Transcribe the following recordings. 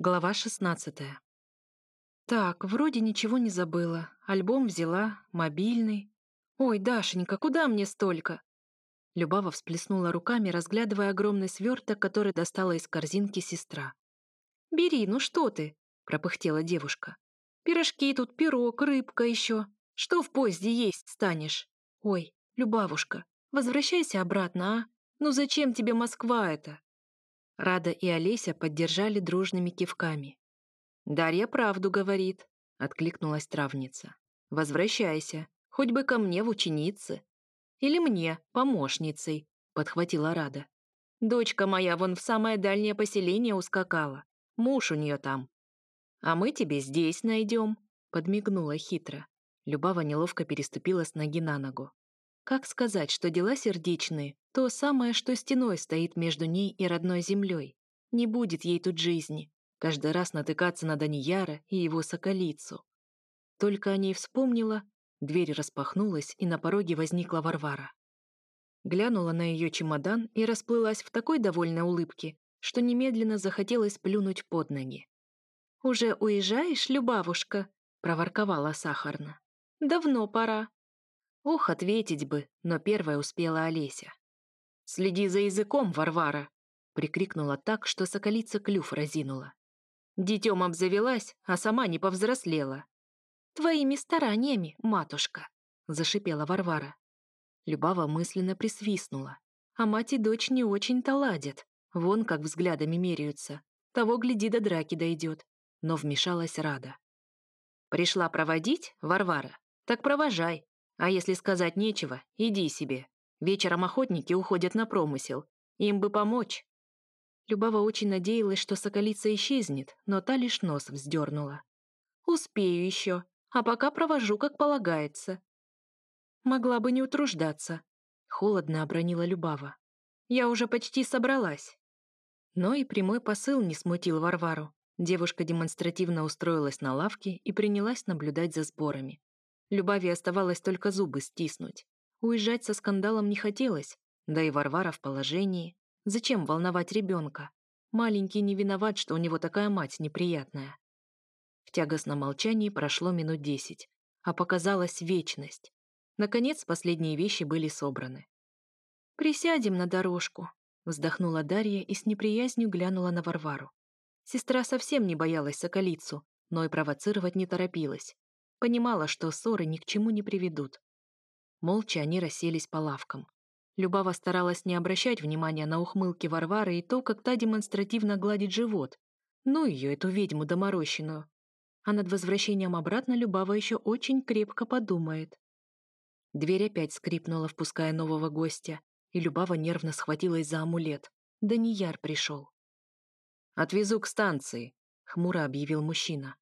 Глава 16. Так, вроде ничего не забыла. Альбом взяла, мобильный. Ой, Дашенька, куда мне столько? Любава всплеснула руками, разглядывая огромный сверток, который достала из корзинки сестра. «Бери, ну что ты?» — пропыхтела девушка. «Пирожки тут, пирог, рыбка еще. Что в поезде есть станешь? Ой, Любавушка, возвращайся обратно, а? Ну зачем тебе Москва это?» Рада и Олеся поддержали дружными кивками. «Дарья правду говорит», — откликнулась травница. «Возвращайся, хоть бы ко мне в ученицы. Или мне, помощницей», — подхватила Рада. «Дочка моя вон в самое дальнее поселение ускакала. Муж у нее там». «А мы тебе здесь найдем», — подмигнула хитро. Любава неловко переступила с ноги на ногу. Как сказать, что дела сердечные — то самое, что стеной стоит между ней и родной землей. Не будет ей тут жизни. Каждый раз натыкаться на Данияра и его соколицу. Только о ней вспомнила, дверь распахнулась, и на пороге возникла Варвара. Глянула на ее чемодан и расплылась в такой довольной улыбке, что немедленно захотелось плюнуть под ноги. «Уже уезжаешь, Любавушка?» — проворковала сахарно. «Давно пора». Ох, ответить бы, но первая успела Олеся. «Следи за языком, Варвара!» — прикрикнула так, что соколица клюв разинула. Детем обзавелась, а сама не повзрослела. «Твоими стараниями, матушка!» — зашипела Варвара. Любава мысленно присвистнула. А мать и дочь не очень-то ладят. Вон как взглядами меряются. Того, гляди, до драки дойдет. Но вмешалась Рада. «Пришла проводить, Варвара? Так провожай. А если сказать нечего, иди себе. Вечером охотники уходят на промысел. Им бы помочь. Любава очень надеялась, что соколица исчезнет, но та лишь нос вздернула. «Успею еще, а пока провожу, как полагается». «Могла бы не утруждаться», — холодно обронила Любава. «Я уже почти собралась». Но и прямой посыл не смутил Варвару. Девушка демонстративно устроилась на лавке и принялась наблюдать за сборами. Любави оставалось только зубы стиснуть. Уезжать со скандалом не хотелось, да и Варвара в положении. Зачем волновать ребенка? Маленький не виноват, что у него такая мать неприятная. В тягостном молчании прошло минут десять, а показалась вечность. Наконец, последние вещи были собраны. «Присядем на дорожку», — вздохнула Дарья и с неприязнью глянула на Варвару. Сестра совсем не боялась соколицу, но и провоцировать не торопилась. Понимала, что ссоры ни к чему не приведут. Молча они расселись по лавкам. Любава старалась не обращать внимания на ухмылки Варвары и то, как та демонстративно гладит живот. Ну ее, эту ведьму доморощенную. А над возвращением обратно Любава еще очень крепко подумает. Дверь опять скрипнула, впуская нового гостя, и Любава нервно схватилась за амулет. Данияр пришел. «Отвезу к станции», — хмуро объявил мужчина.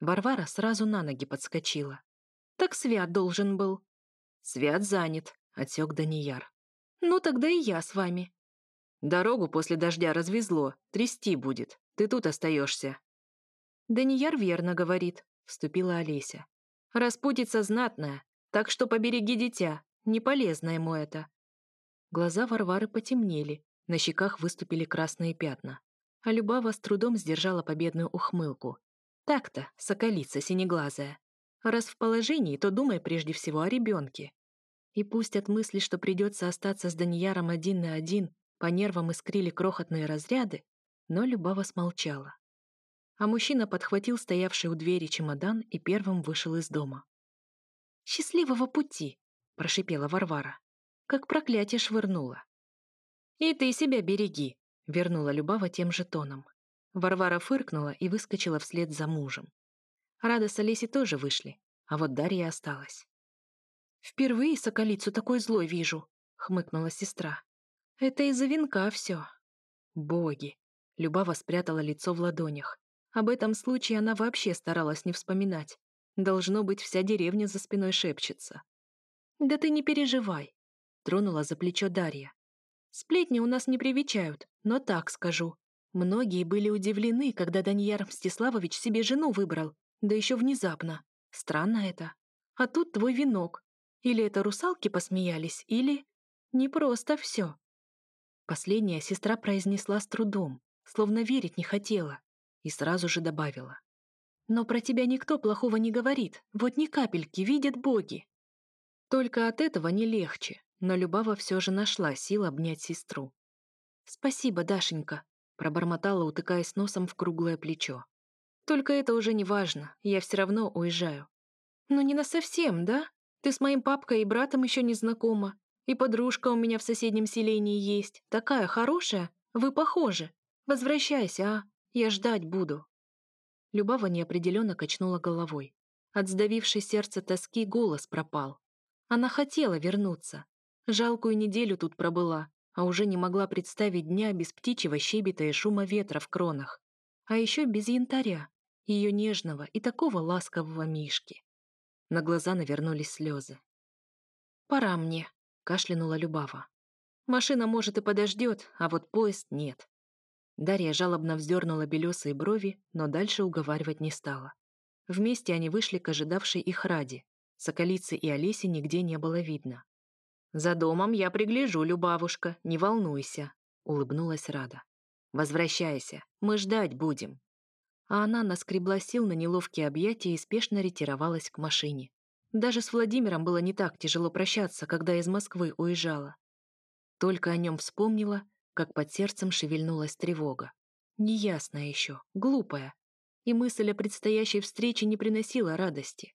Варвара сразу на ноги подскочила. «Так Свят должен был». «Свят занят», — отсек Данияр. «Ну, тогда и я с вами». «Дорогу после дождя развезло, трясти будет. Ты тут остаешься». «Данияр верно говорит», — вступила Олеся. «Распутица знатная, так что побереги дитя, не полезно ему это». Глаза Варвары потемнели, на щеках выступили красные пятна. А Любава с трудом сдержала победную ухмылку. Так-то, соколица синеглазая. Раз в положении, то думай прежде всего о ребенке. И пусть от мысли, что придется остаться с Данияром один на один, по нервам искрили крохотные разряды, но Любава смолчала. А мужчина подхватил стоявший у двери чемодан и первым вышел из дома. «Счастливого пути!» — прошипела Варвара. Как проклятие швырнула. «И ты себя береги!» — вернула Любава тем же тоном. Варвара фыркнула и выскочила вслед за мужем. Рада с Олесей тоже вышли, а вот Дарья осталась. «Впервые соколицу такой злой вижу», — хмыкнула сестра. «Это из-за венка все». «Боги!» — Любава спрятала лицо в ладонях. Об этом случае она вообще старалась не вспоминать. Должно быть, вся деревня за спиной шепчется. «Да ты не переживай», — тронула за плечо Дарья. «Сплетни у нас не привечают, но так скажу. Многие были удивлены, когда Даньяр Мстиславович себе жену выбрал, да еще внезапно. Странно это. А тут твой венок. Или это русалки посмеялись, или... Не просто все. Последняя сестра произнесла с трудом, словно верить не хотела. и сразу же добавила. «Но про тебя никто плохого не говорит, вот ни капельки, видят боги». Только от этого не легче, но Любава все же нашла сил обнять сестру. «Спасибо, Дашенька», — пробормотала, утыкаясь носом в круглое плечо. «Только это уже не важно, я все равно уезжаю». «Но не насовсем, да? Ты с моим папкой и братом еще не знакома. И подружка у меня в соседнем селении есть, такая хорошая, вы похожи. Возвращайся, а? Я ждать буду». Любава неопределенно качнула головой. От сдавившей сердце тоски голос пропал. Она хотела вернуться. Жалкую неделю тут пробыла, а уже не могла представить дня без птичьего щебета и шума ветра в кронах. А еще без янтаря, ее нежного и такого ласкового Мишки. На глаза навернулись слезы. «Пора мне», — кашлянула Любава. «Машина, может, и подождет, а вот поезд нет». Дарья жалобно вздернула белесые брови, но дальше уговаривать не стала. Вместе они вышли к ожидавшей их ради. Соколицы и Олеси нигде не было видно. «За домом я пригляжу, Любавушка, не волнуйся», — улыбнулась Рада. «Возвращайся, мы ждать будем». А она наскребла сил на неловкие объятия и спешно ретировалась к машине. Даже с Владимиром было не так тяжело прощаться, когда из Москвы уезжала. Только о нем вспомнила, как под сердцем шевельнулась тревога. Неясная еще, глупая. И мысль о предстоящей встрече не приносила радости.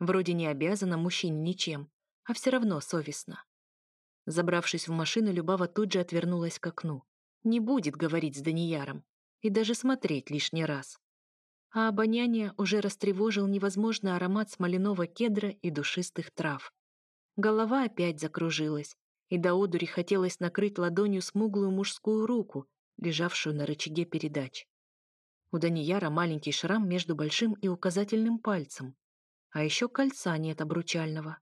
Вроде не обязана мужчине ничем, а все равно совестно. Забравшись в машину, Любава тут же отвернулась к окну. Не будет говорить с Данияром. И даже смотреть лишний раз. А обоняние уже растревожил невозможный аромат смоляного кедра и душистых трав. Голова опять закружилась, и до одури хотелось накрыть ладонью смуглую мужскую руку, лежавшую на рычаге передач. У Данияра маленький шрам между большим и указательным пальцем. А еще кольца нет обручального.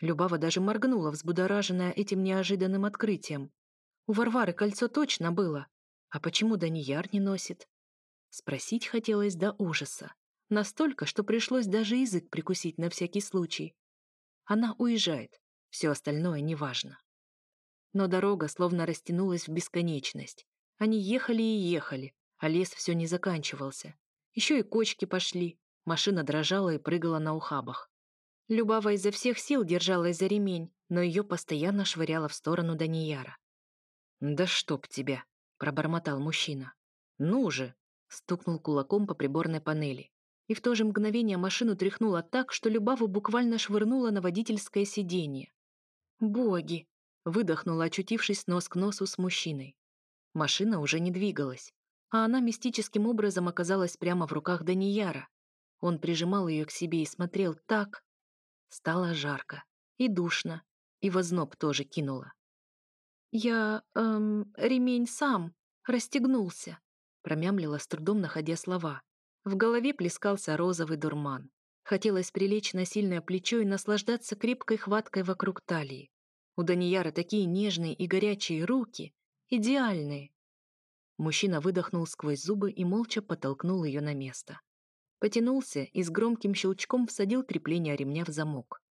Любава даже моргнула, взбудораженная этим неожиданным открытием. У Варвары кольцо точно было. А почему Данияр не носит? Спросить хотелось до ужаса. Настолько, что пришлось даже язык прикусить на всякий случай. Она уезжает. Все остальное неважно. Но дорога словно растянулась в бесконечность. Они ехали и ехали, а лес все не заканчивался. Еще и кочки пошли. Машина дрожала и прыгала на ухабах. Любава изо всех сил держалась за ремень, но ее постоянно швыряло в сторону Данияра. «Да чтоб тебя!» — пробормотал мужчина. «Ну же!» — стукнул кулаком по приборной панели. И в то же мгновение машину тряхнуло так, что Любаву буквально швырнула на водительское сиденье. «Боги!» — выдохнула, очутившись нос к носу с мужчиной. Машина уже не двигалась, а она мистическим образом оказалась прямо в руках Данияра. Он прижимал ее к себе и смотрел так, Стало жарко и душно, и возноб тоже кинуло. «Я, эм, ремень сам, расстегнулся», промямлила с трудом, находя слова. В голове плескался розовый дурман. Хотелось прилечь на сильное плечо и наслаждаться крепкой хваткой вокруг талии. У Данияра такие нежные и горячие руки, идеальные. Мужчина выдохнул сквозь зубы и молча подтолкнул ее на место. Потянулся и с громким щелчком всадил крепление ремня в замок.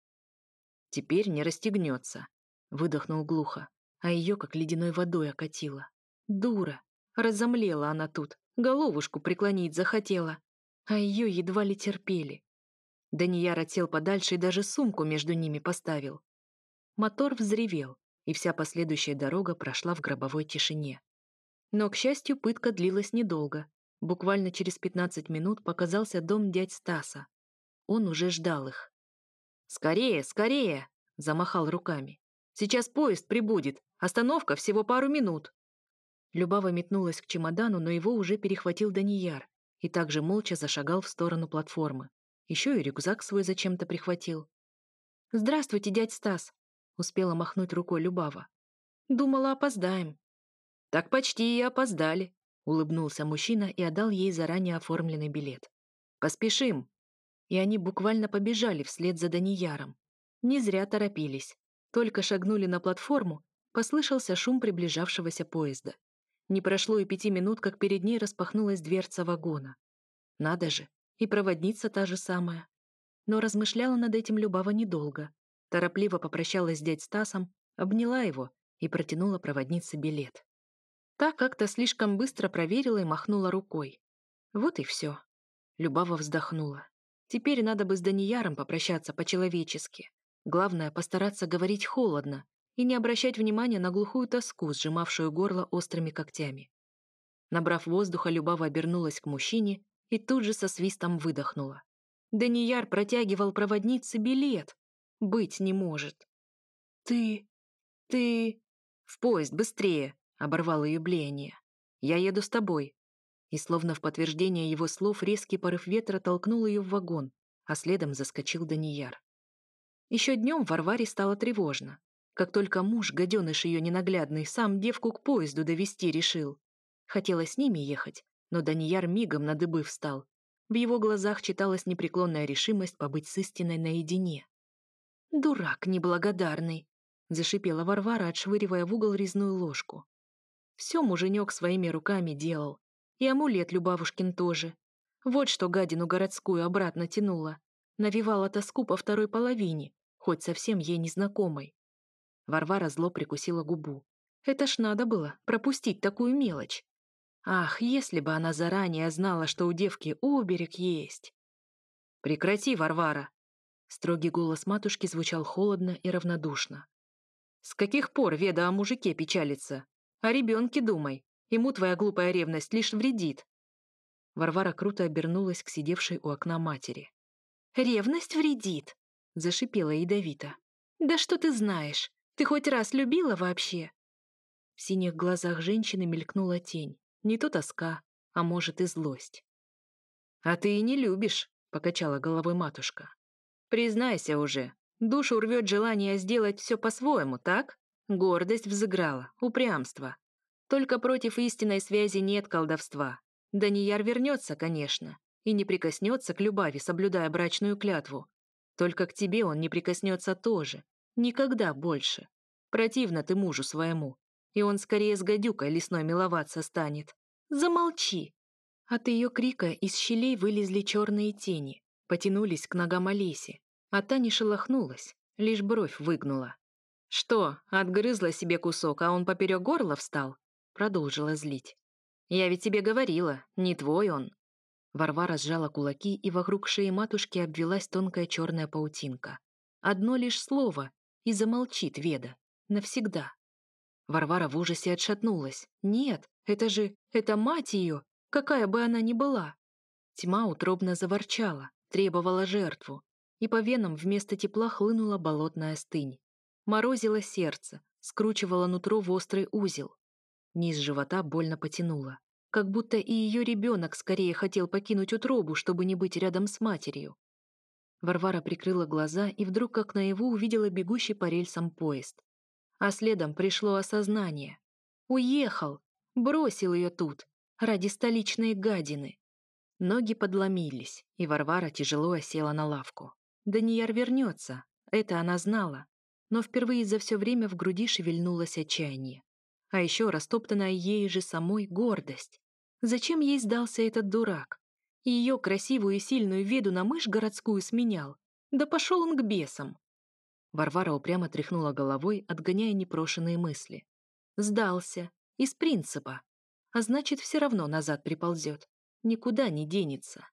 «Теперь не расстегнется», — выдохнул глухо, а ее как ледяной водой окатило. «Дура! Разомлела она тут, головушку преклонить захотела, а ее едва ли терпели». Данияр отсел подальше и даже сумку между ними поставил. Мотор взревел, и вся последующая дорога прошла в гробовой тишине. Но, к счастью, пытка длилась недолго. Буквально через 15 минут показался дом дядь Стаса. Он уже ждал их. «Скорее, скорее!» — замахал руками. «Сейчас поезд прибудет. Остановка всего пару минут». Любава метнулась к чемодану, но его уже перехватил Данияр и также молча зашагал в сторону платформы. Еще и рюкзак свой зачем-то прихватил. «Здравствуйте, дядь Стас!» — успела махнуть рукой Любава. «Думала, опоздаем». «Так почти и опоздали», Улыбнулся мужчина и отдал ей заранее оформленный билет. «Поспешим!» И они буквально побежали вслед за Данияром. Не зря торопились. Только шагнули на платформу, послышался шум приближавшегося поезда. Не прошло и пяти минут, как перед ней распахнулась дверца вагона. Надо же, и проводница та же самая. Но размышляла над этим Любава недолго. Торопливо попрощалась с дядь Стасом, обняла его и протянула проводнице билет. Та как-то слишком быстро проверила и махнула рукой. Вот и все. Любава вздохнула. Теперь надо бы с Данияром попрощаться по-человечески. Главное, постараться говорить холодно и не обращать внимания на глухую тоску, сжимавшую горло острыми когтями. Набрав воздуха, Любава обернулась к мужчине и тут же со свистом выдохнула. Данияр протягивал проводнице билет. Быть не может. «Ты... ты...» «В поезд, быстрее!» — оборвал ее блеяние. «Я еду с тобой». И словно в подтверждение его слов резкий порыв ветра толкнул ее в вагон, а следом заскочил Данияр. Еще днем Варваре стало тревожно. Как только муж, гаденыш ее ненаглядный, сам девку к поезду довести решил. Хотела с ними ехать, но Данияр мигом на дыбы встал. В его глазах читалась непреклонная решимость побыть с истиной наедине. «Дурак неблагодарный!» — зашипела Варвара, отшвыривая в угол резную ложку. Все муженек своими руками делал. И амулет Любавушкин тоже. Вот что гадину городскую обратно тянула. Навевала тоску по второй половине, хоть совсем ей незнакомой. Варвара зло прикусила губу. Это ж надо было пропустить такую мелочь. Ах, если бы она заранее знала, что у девки уберег есть. «Прекрати, Варвара!» Строгий голос матушки звучал холодно и равнодушно. «С каких пор Веда о мужике печалится? О ребенке думай. Ему твоя глупая ревность лишь вредит». Варвара круто обернулась к сидевшей у окна матери. «Ревность вредит!» — зашипела ядовито. «Да что ты знаешь? Ты хоть раз любила вообще?» В синих глазах женщины мелькнула тень. Не то тоска, а может и злость. «А ты и не любишь», — покачала головой матушка. «Признайся уже, душу рвет желание сделать все по-своему, так? Гордость взыграла, упрямство. Только против истинной связи нет колдовства. Данияр вернется, конечно, и не прикоснется к Любави, соблюдая брачную клятву. Только к тебе он не прикоснется тоже, Никогда больше. Противно ты мужу своему. И он скорее с гадюкой лесной миловаться станет. Замолчи!» От ее крика из щелей вылезли черные тени, потянулись к ногам Олеси, а та не шелохнулась, лишь бровь выгнула. «Что, отгрызла себе кусок, а он поперек горла встал?» Продолжила злить. «Я ведь тебе говорила, не твой он». Варвара сжала кулаки, и вокруг шеи матушки обвелась тонкая черная паутинка. Одно лишь слово, и замолчит Веда. Навсегда. Варвара в ужасе отшатнулась. Нет, это же... это мать ее, какая бы она ни была. Тьма утробно заворчала, требовала жертву, и по венам вместо тепла хлынула болотная стынь. Морозило сердце, скручивало нутро в острый узел. Низ живота больно потянуло, как будто и ее ребенок скорее хотел покинуть утробу, чтобы не быть рядом с матерью. Варвара прикрыла глаза и вдруг, как наяву, увидела бегущий по рельсам поезд. А следом пришло осознание. Уехал! Бросил ее тут, ради столичной гадины. Ноги подломились, и Варвара тяжело осела на лавку. Данияр вернется, это она знала. Но впервые за все время в груди шевельнулось отчаяние. А еще растоптанная ей же самой гордость. Зачем ей сдался этот дурак? ее красивую и сильную веду на мышь городскую сменял. Да пошел он к бесам. Варвара упрямо тряхнула головой, отгоняя непрошенные мысли. Сдался. Из принципа. А значит, все равно назад приползет. Никуда не денется.